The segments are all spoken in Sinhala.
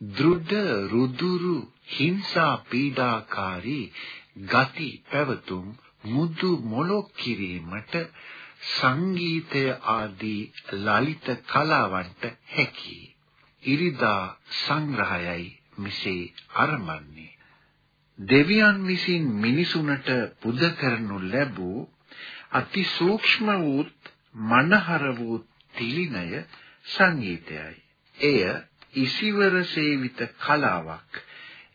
දෘඩ රුදුරු හිංසා පීඩාකාරී ගති පැවතුම් මුදු මොලොක් කිරීමට සංගීතය ආදී ලලිත කලාවන්ට හැකි. ඉරිදා සංග්‍රහයයි මෙසේ අරඹන්නේ. දෙවියන් විසින් මිනිසුන්ට පුද කරනු ලැබූ අති සූක්ෂම වූ මනහර වූ තිලිනය සංගීතයයි. එය ඉසිවර සේවිත කලාවක්.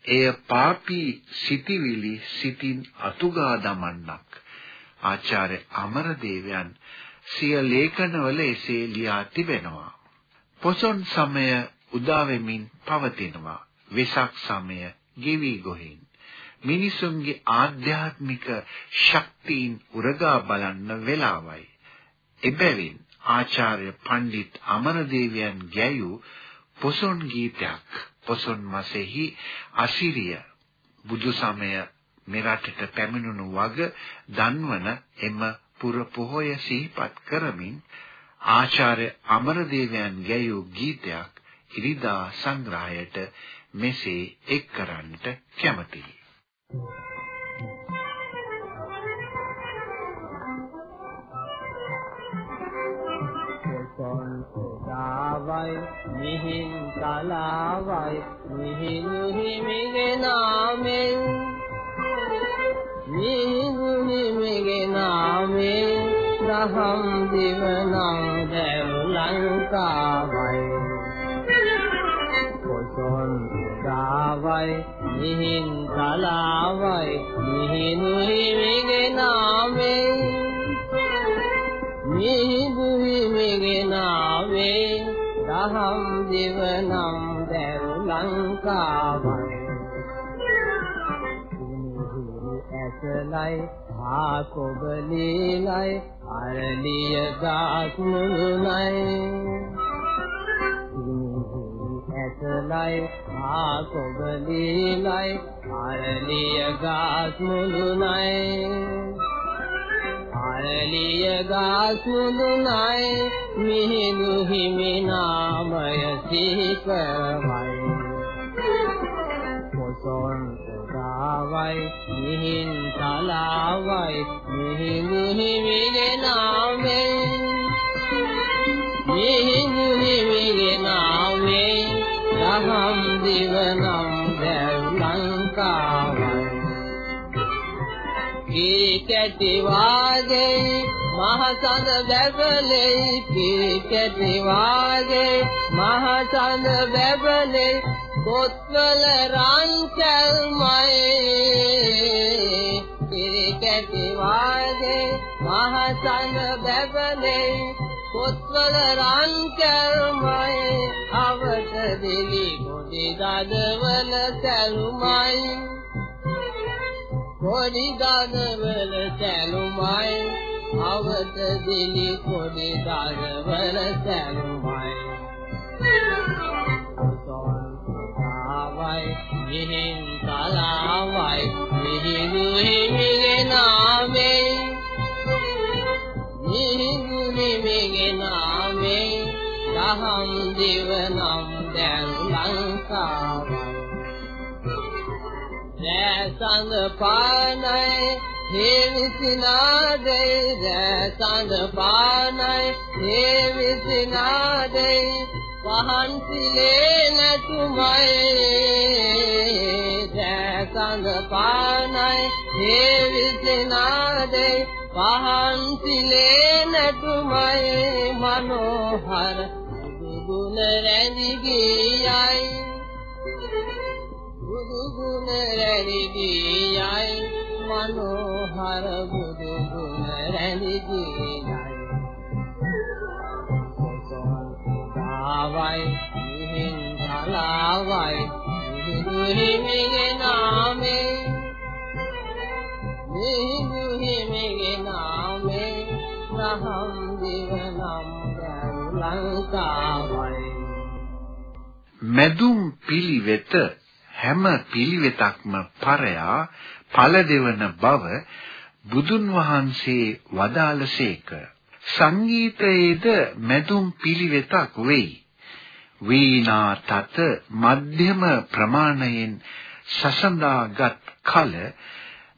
එය පාපී සිටිවිලි සිතින් අතුගා දමන්නක්. ආචාර්ය අමරදේවයන් සිය ලේඛනවල එසේ ලියා තිබෙනවා. පොසොන් සමය උදා වෙමින් පවතිනවා. වෙසක් සමය ගෙවි ගොහින්. මිනිසුන්ගේ ආධ්‍යාත්මික ශක්තියින් උරගා බලන්න වෙලාවයි. එබැවින් ආචාර්ය පණ්ඩිත් අමරදේවයන් ගැයූ පොසොන් ගීතයක් පොසොන් මාසෙහි අසිරිය බුදු සමය මෙරටට පැමිණුණු වග දන්වන එම පුර පොහොය සිහිපත් කරමින් ආචාර්ය අමරදේවයන් ගැයූ ගීතයක් ඉරිදා සංග්‍රහයට මෙසේ එක් කරන්නට කැමැතියි. කලාවයි මිහින් කලාවයි මිහිනු හිමිගේ නාමෙන් මිහිනු හිමිගේ නාමෙන් දහම් දිවනම් දැව ලංකාවයි. කොසොන් දාවයි මිහින් කලාවයි මිහිනු හිමිගේ නාමෙන් මිහිඳු හිමිගේ නාමේ දහම් දිවනම් දැරු ලංකාවයි. ඇසලයි ආ කොබලීලයි අරලිය ගාස් මුළුනයි. ඇසලයි ආ කොබලීලයි අරලිය ගාස් මුළුනයි අරලිය ගාසුදුනයි මිහිඳු හිමි නාමය සිහි කරවයි මොසොන් සදාවයි මිහින් තලාවයි මිහිඳු හිමිගේ නාමෙන් මිහිඳු හිමිගේ නාමෙන් දහම් දිවනම් දැව් ලංකාවයි කී කැටි වාගේ මහසඳ බැබලේ කී කැටි වාගේ මහසඳ බැබලේ පොත්වල රන් කල්මයි. කී කැටි වාගේ මහසඳ බැබලේ පොත්වල රන් කල්මයි. අවත දිලි කොටි දදවල කල්මයි. කොඩි දානවල සැලුමයි. අවත දිලි කොඩි දානවල සැලුමයි. සෝන්තාවයි මිහින් තලාවයි මිහිඳු හිමිගේ නාමේ මිහිඳු හිමිගේ නාමේ දහම් දිවනම් දැන් ලංකාවයි සඳ පානයි හේවිසිනාදේ සඳ පානයි හේවිසිනාදේ පහන් සිලේ නැතුමයි. සඳ පානයි හේවිසිනාදේ පහන් සිලේ නැතුමයි. මනෝහර දුගුණ රැඳි ගියයි. බුදු ගුණ රැඳී යයි මනෝහර බුදු ගුණ රැඳී යයි සාවයි මිහින් කලාවයි මිහිඳු හිමිගේ නාමේ මිහිඳු හිමිගේ නාමේ රහම් දිවනම් ලංකාවයි. මැදුම් පිළිවෙත හැම පිළිවෙතක්ම පරයා ඵල දෙවන බව බුදුන් වහන්සේ වදාළසේක සංගීතයේද මැදුම් පිළිවෙතක් වෙයි. වීණා තත මධ්‍යම ප්‍රමාණයෙන් සසඳාගත් කල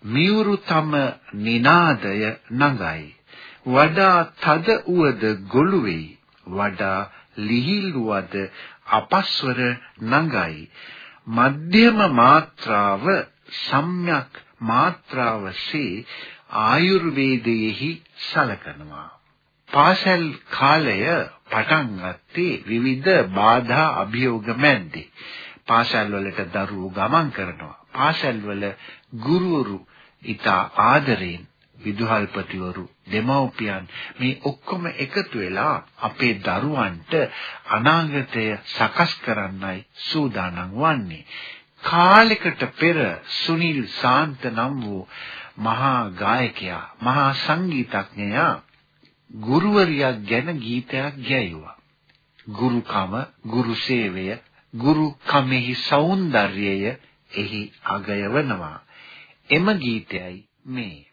මියුරු තම නිනාදය නගයි වඩා තද උවද ගොළු වෙයි. වඩා ලිහිල් වද අපස්වර නගයි මධ්‍යම මාත්‍රාව සම්්‍යක් මාත්‍රාවසේ ආයුර්වේදයේහි සලකනවා. පාසල් කාලය පටන් ගත්තේ විවිධ බාධා අභියෝග මැද්දේ. පාසල් වලට දරුවෝ ගමන් කරනවා. පාසල් වල ගුරුවරු ඊට ආදරෙන් විදුහල්පතිවරු දෙමව්පියන් මේ ඔක්කොම එකතු වෙලා අපේ දරුවන්ට අනාගතය සකස් කරන්නයි සූදානම් වන්නේ. කාලයකට පෙර සුනිල් සාන්ත නම් වූ මහා ගායකයා මහා සංගීතඥයා ගුරුවරියක් ගැන ගීතයක් ගැයුවා. ගුරුකම ගුරු සේවය ගුරු කමෙහි సౌందර්යය එහි අගයවනවා එම ගීතයයි මේ.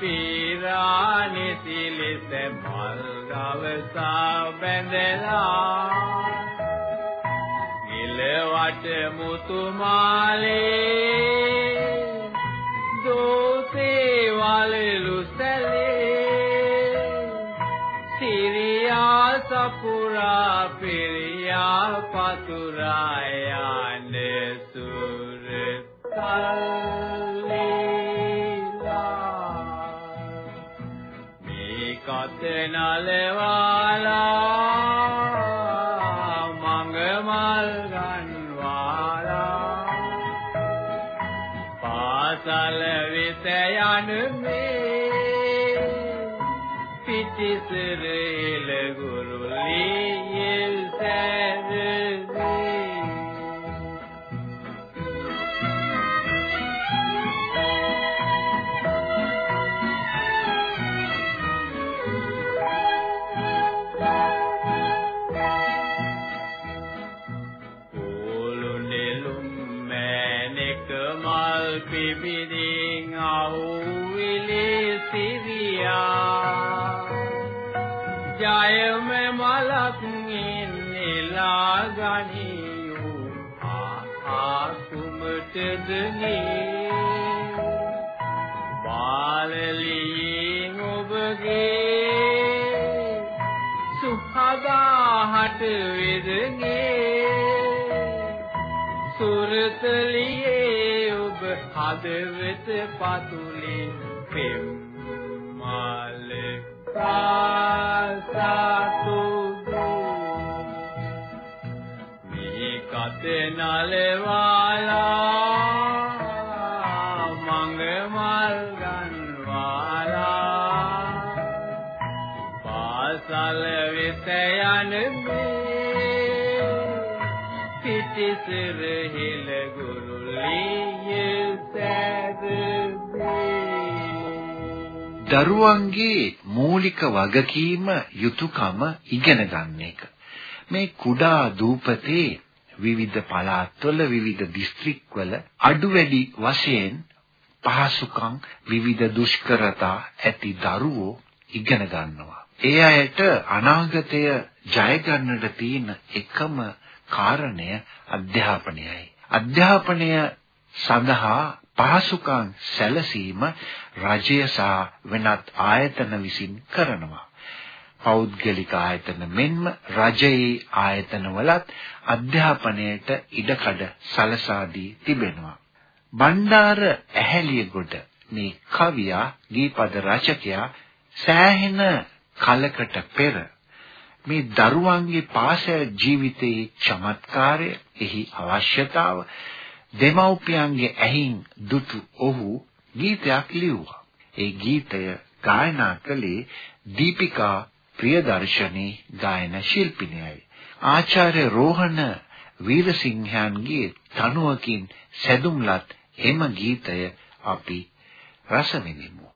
පීරානි සිලිස මල් ගවසා බැඳලා. ගිලවට මුතු මාලේ දෝසේ වලලු සැලේ. සිරියා සපුරා පිරියා පතුරා යන්නේ සුර කල් කත නලවාලා මඟ මල් ගන්වාලා පාසල වෙත යන මේ පිටිසර එල කුමටදනේ බාලලියෙන් ඔබගේ සුහදාහට වෙදනේ. සුරතලියේ ඔබ හදවත පතුලේ පෙම් මාල කාසතු මේ කත නලවාලා දරුවන්ගේ මූලික වගකීම යුතුයකම ඉගෙන ගන්න එක. මේ කුඩා දූපතේ විවිධ පළාත්වල විවිධ දිස්ත්‍රික්වල අඩු වැඩි වශයෙන් පහසුකම් විවිධ දුෂ්කරතා ඇති දරුවෝ ඉගෙන ගන්නවා. ඒ අයට අනාගතය ජය ගන්නට තියෙන එකම කාරණය අධ්‍යාපනයයි. අධ්‍යාපනය සඳහා පහසුකම් සැලසීම රජය සහ වෙනත් ආයතන විසින් කරනවා. පෞද්ගලික ආයතන මෙන්ම රජයේ ආයතනවලත් අධ්‍යාපනයට ඉඩකඩ සලසා දී තිබෙනවා. බණ්ඩාර ඇහැලියගොඩ මේ කවියා ගීපද රචකයා සෑහෙන කලකට පෙර මේ දරුවන්ගේ පාසල් ජීවිතයේ චමත්කාරය එහි අවශ්‍යතාව දෙමව්පියන්ගේ ඇහින් දුටු ඔහු ගීතයක් ලිව්වා. ඒ ගීතය ගායනා කළේ දීපිකා ප්‍රියදර්ශනී ගායන ශිල්පිනියයි. ආචාර්ය රෝහණ වීරසිංහයන්ගේ තනුවකින් සැදුම්ලත් එම ගීතය අපි රස විඳිමු.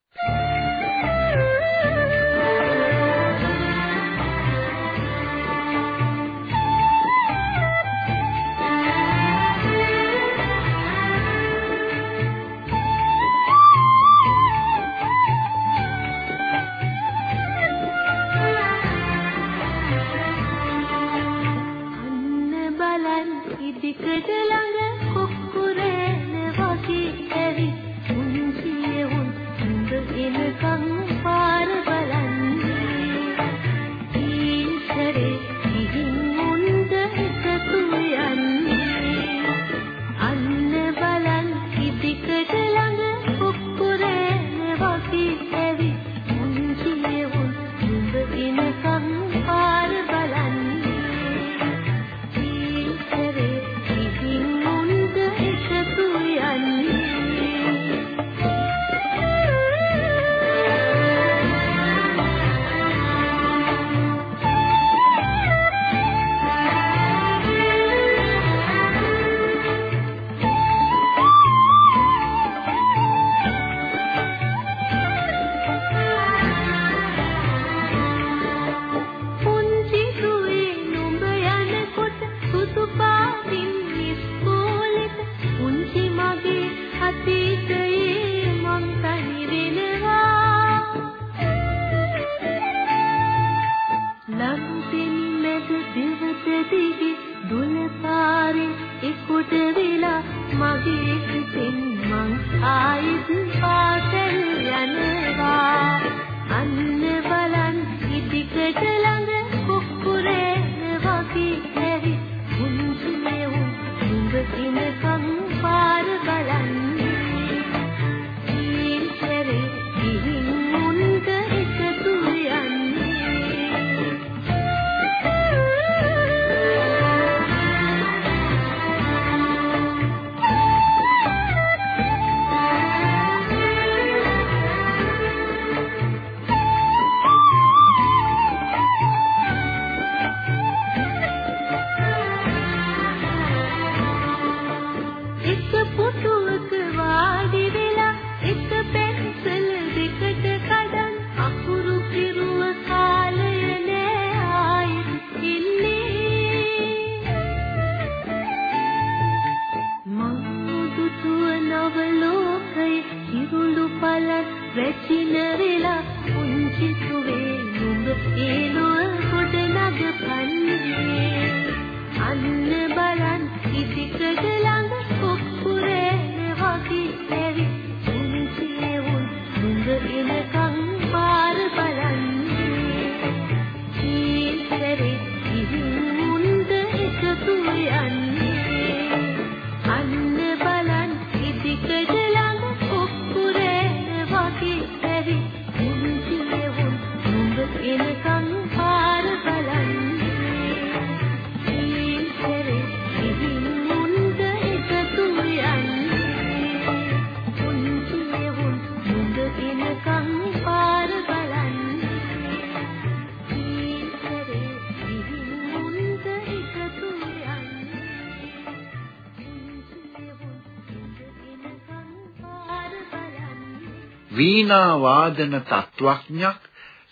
වීණා වාදන තත්වඥක්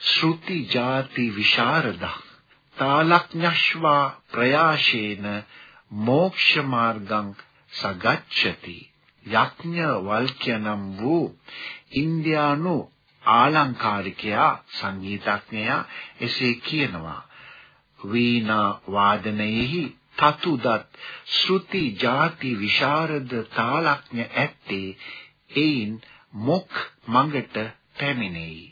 ශ්‍රුති ಜಾති විශාරදා. තාලඥශ්වා ප්‍රයාශේන මෝක්ෂ මාර්ගං සගච්ඡති. යඥ වල්ක්‍යනම් වූ ඉන්දියානු ආලංකාරිකයා සංගීතඥයා එසේ කියනවා. වීණා වාදනයේහි තතුදත් ශ්‍රුති ಜಾති විශාරද තාලඥ ඇත්තේ එයින් මොක් මඟට පැමිණෙයි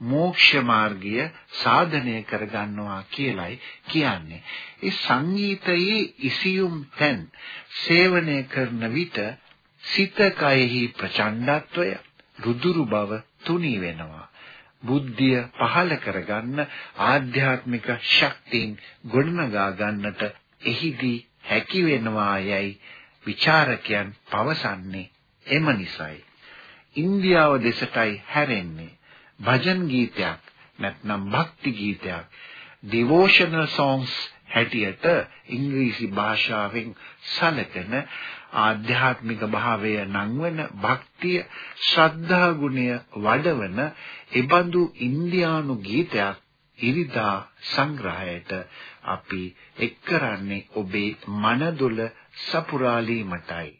මෝක්ෂ මාර්ගය සාධනය කරගන්නවා කියලයි කියන්නේ. ඒ සංගීතයේ ඉසියුම් තැන් සේවනය කරන විට සිත කයෙහි ප්‍රචණ්ඩත්වය රුදුරු බව තුනී වෙනවා. බුද්ධිය පහළ කරගන්න ආධ්‍යාත්මික ශක්තියින් ගොඩනගා ගන්නට එහිදී හැකි වෙනවා යයි ਵਿਚාරකයන් පවසන්නේ එම නිසයි. ඉන්දියාව දෙසටයි හැරෙන්නේ. භජන් ගීතයක් නැත්නම් භක්ති ගීතයක්. Devotional songs හැටියට ඉංග්‍රීසි භාෂාවෙන් සැලකෙන ආධ්‍යාත්මික භාවය නංවන භක්තිය ශ්‍රද්ධා ගුණය වඩවන එබඳු ඉන්දියානු ගීතයක් ඉරිදා සංග්‍රහයට අපි එක් කරන්නේ ඔබේ මනදොල සපුරාලීමටයි.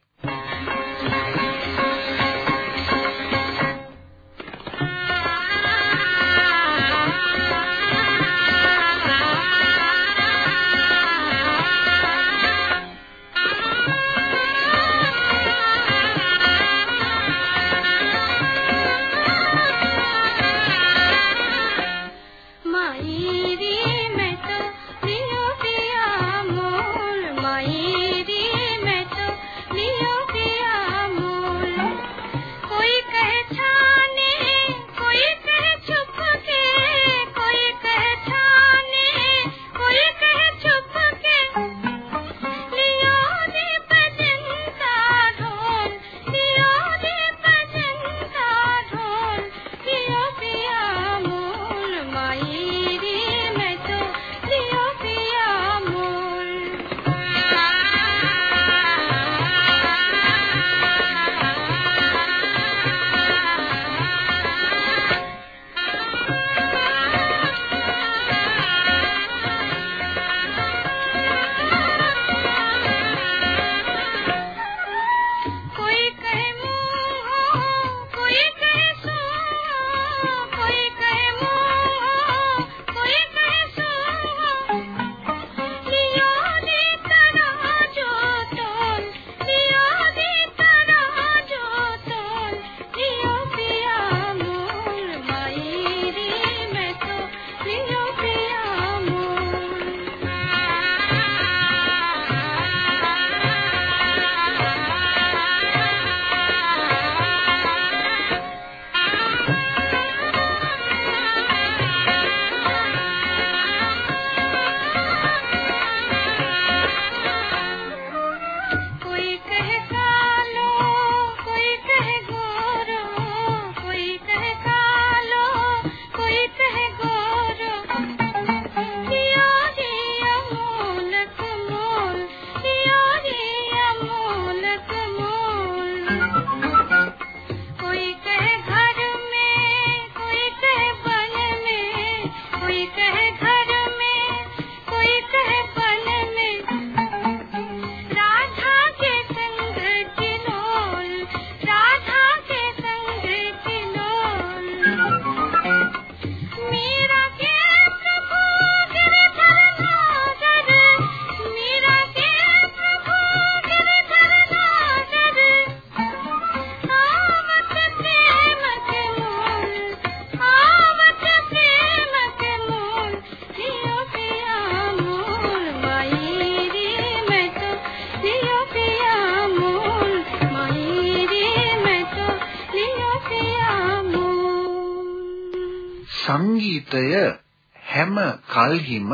සංගීතය හැම කල්හිම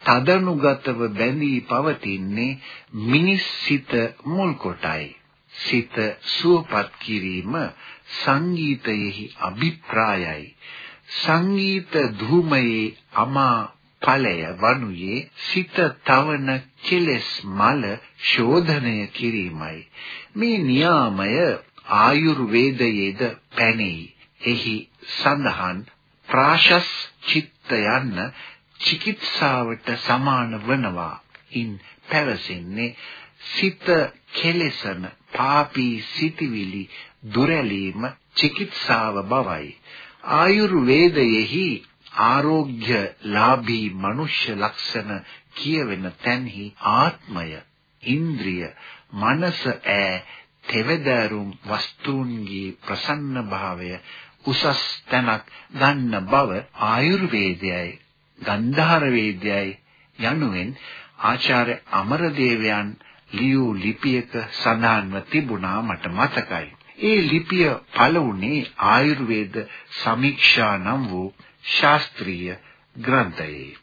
තදනුගතව බැඳී පවතින්නේ මිනිස් සිත මුල් කොටයි. සිත සුවපත් කිරීම සංගීතයෙහි අභිප්‍රායයි. සංගීත ධූමයේ අමා ඵලය වනුයේ සිත තවන කෙලෙස් මල ශෝධනය කිරීමයි. මේ නියාමය ආයුර්වේදයේද පැනෙයි. එහි සඳහන් ප්‍රාශස් චිත්ත යන්න චිකිත්සාවට සමාන වනවා. ඉන් පැවසෙන්නේ සිත කෙලෙසන පාපී සිටිවිලි දුරැලීම චිකිත්සාව බවයි ආයුර්වේදයෙහි ආරෝග්‍ය ලාභී මනුෂ්‍ය ලක්ෂණ කියවෙන තැන්හි ආත්මය ඉන්ද්‍රිය මනස ඈ තෙවදරුම් වස්තුන්ගේ ප්‍රසන්න භාවය උසස් තැනක් ගන්න බව ආයුර්වේදයයි ගන්ධාර වේදයයි යනුවෙන් ආචාර්ය අමරදේවයන් ලියූ ලිපියක සඳහන්ව තිබුණා මට මතකයි. ඒ ලිපිය පළ වුණේ ආයුර්වේද සමීක්ෂා නම් වූ ශාස්ත්‍රීය ග්‍රන්ථයේ.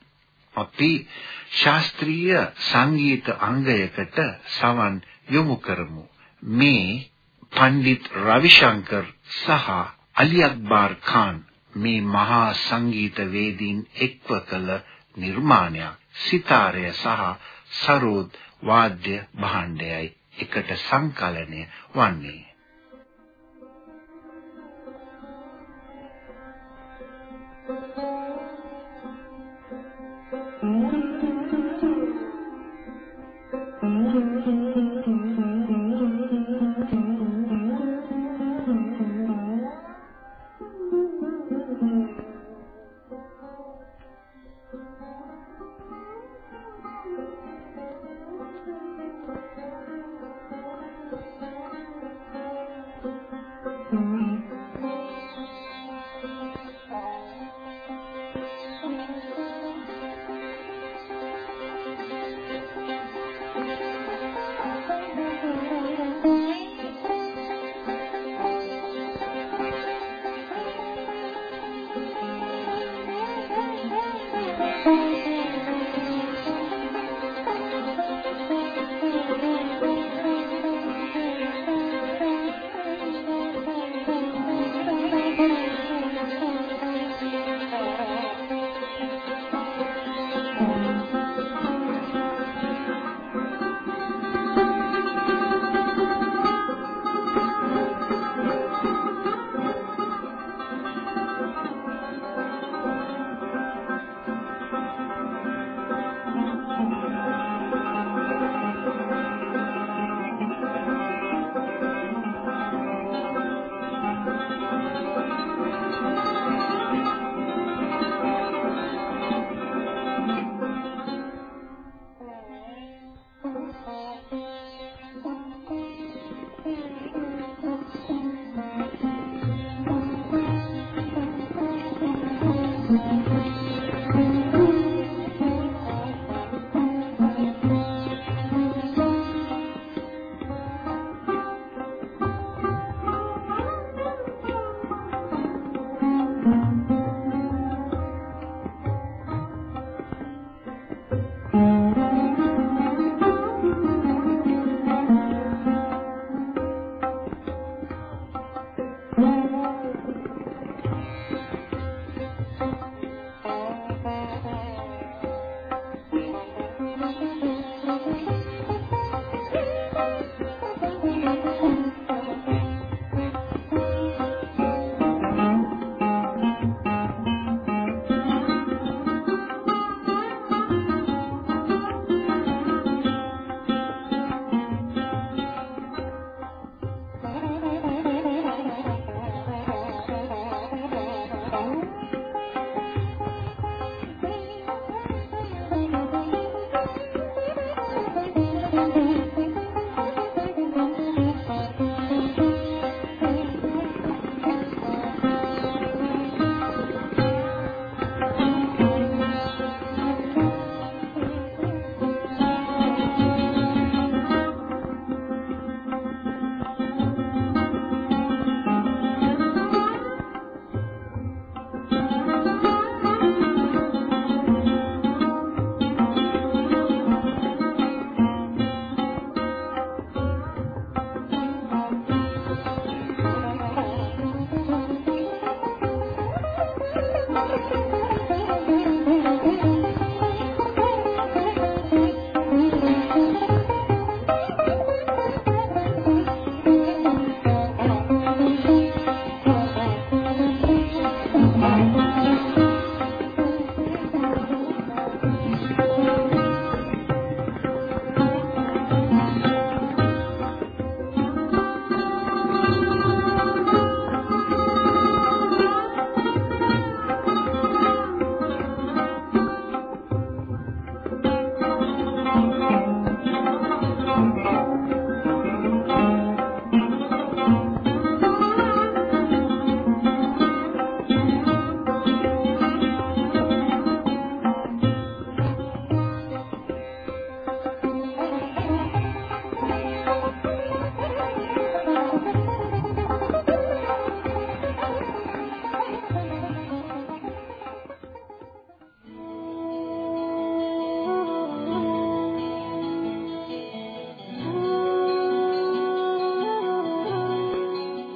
අපි ශාස්ත්‍රීය සංගීත අංගයකට සවන් යොමු කරමු. මේ පණ්ඩිත් රවිශංකර් සහ අලි අක්බර් ඛාන් මේ මහා සංගීතවේදීන් එක්ව කළ නිර්මාණයක් සිතාරය සහ සරෝද් වාද්‍ය භාණ්ඩයයි එකට සංකලනය වන්නේ